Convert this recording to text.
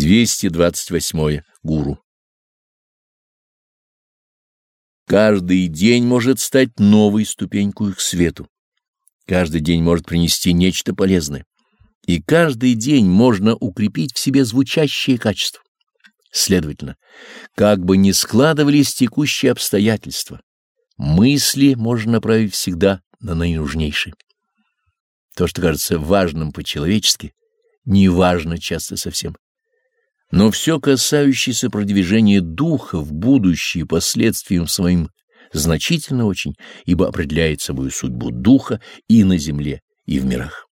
228. Гуру. Каждый день может стать новой ступенькой к свету. Каждый день может принести нечто полезное. И каждый день можно укрепить в себе звучащие качества. Следовательно, как бы ни складывались текущие обстоятельства, мысли можно направить всегда на наинужнейшие. То, что кажется важным по-человечески, не важно часто совсем. Но все касающееся продвижения духа в будущее последствиям своим значительно очень, ибо определяет собой судьбу духа и на земле, и в мирах.